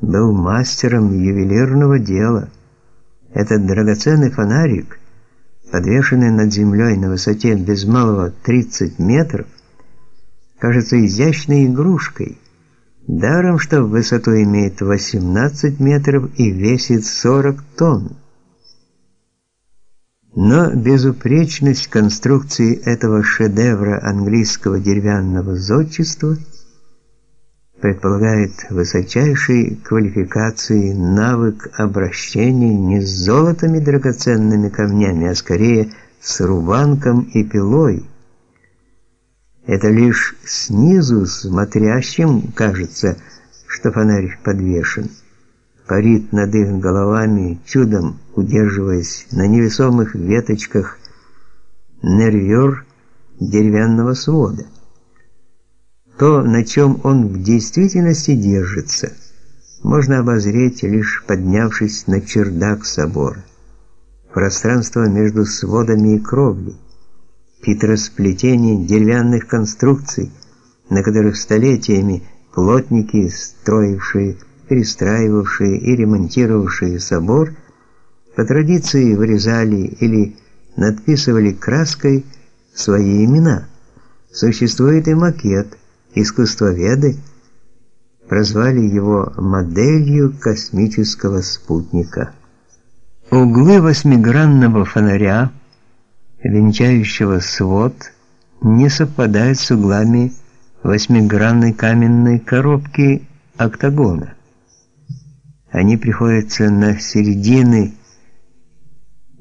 был мастером ювелирного дела. Этот драгоценный фонарик, подвешенный над землей на высоте без малого 30 метров, кажется изящной игрушкой, даром что в высоту имеет 18 метров и весит 40 тонн. Но безупречность конструкции этого шедевра английского деревянного зодчества предполагает высочайшей квалификации навык обращения не с золотыми драгоценными камнями, а скорее с рубанком и пилой. Это лишь снизу смотрящим кажется, что фонарь подвешен парит над их головами, чудом удерживаясь на невесомых веточках нервёр деревянного свода. То, на чем он в действительности держится, можно обозреть, лишь поднявшись на чердак собора. Пространство между сводами и кровлей, хитросплетение деревянных конструкций, на которых столетиями плотники, строившие перестраивавшие и ремонтировавшие собор, по традиции вырезали или надписывали краской свои имена. Существует и макет. Искусствоведы прозвали его моделью космического спутника. Углы восьмигранного фонаря, венчающего свод, не совпадают с углами восьмигранной каменной коробки октагона. Они приходятся на середины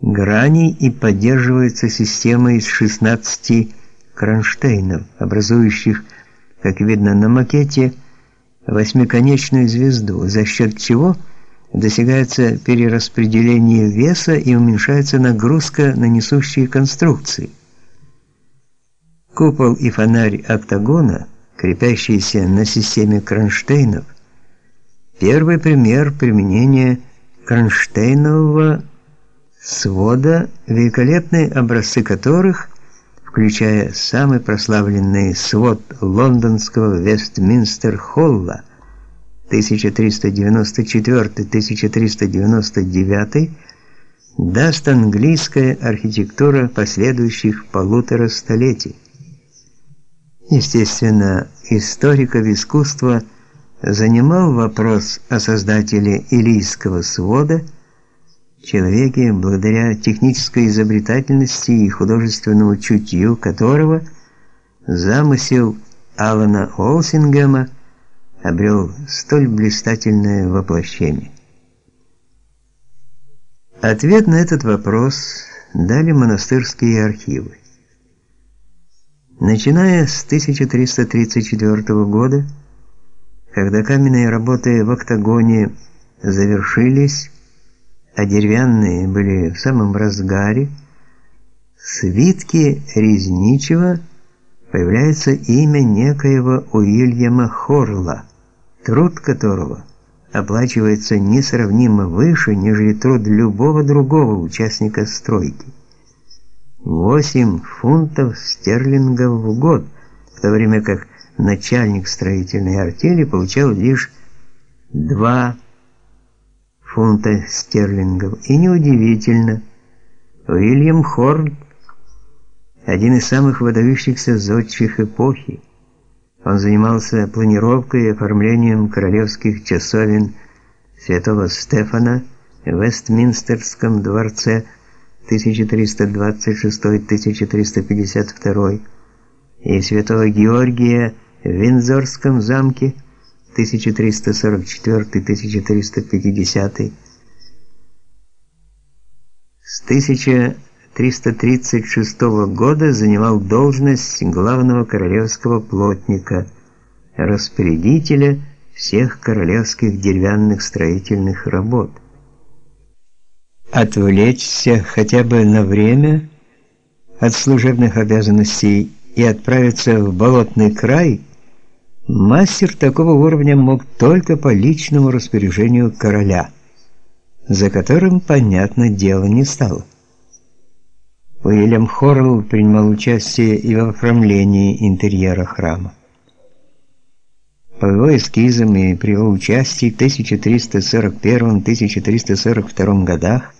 граней и поддерживаются системой из 16 кронштейнов, образующих, как видно на макете, восьмиконечную звезду, за счет чего достигается перераспределение веса и уменьшается нагрузка на несущие конструкции. Купол и фонарь октагона, крепящиеся на системе кронштейнов, Первый пример применения кронштейнового свода, великолепные образцы которых, включая самый прославленный свод лондонского Вестминстер-холла 1394-1399, даст английская архитектура последующих полутора столетий. Естественно, историков искусства – занимал вопрос о создателе Илийского свода, человеке, благодаря технической изобретательности и художественному чутью которого замысел Алана Олсингема обрел столь блистательное воплощение. Ответ на этот вопрос дали монастырские архивы. Начиная с 1334 года, когда каменные работы в октагоне завершились, а деревянные были в самом разгаре, в свитке Резничева появляется имя некоего Уильяма Хорла, труд которого оплачивается несравнимо выше, нежели труд любого другого участника стройки. 8 фунтов стерлингов в год, в то время как начальник строительной артели получал лишь 2 фунта стерлингов. И неудивительно, Уильям Хорн один из самых выдающихся зодчих эпохи. Он занимался планировкой и оформлением королевских часовен Святого Стефана в Вестминстерском дворце 1326-1352 и Святого Георгия в Виндзорском замке 1344-1350 с 1336 года занимал должность главного королевского плотника, распорядителя всех королевских деревянных строительных работ. Отвлечься хотя бы на время от служебных обязанностей и отправиться в болотный край – Мастер такого уровня мог только по личному распоряжению короля, за которым, понятно, дело не стало. Уильям Хорл принимал участие и в оформлении интерьера храма. По его эскизам и при его участии в 1341-1342 годах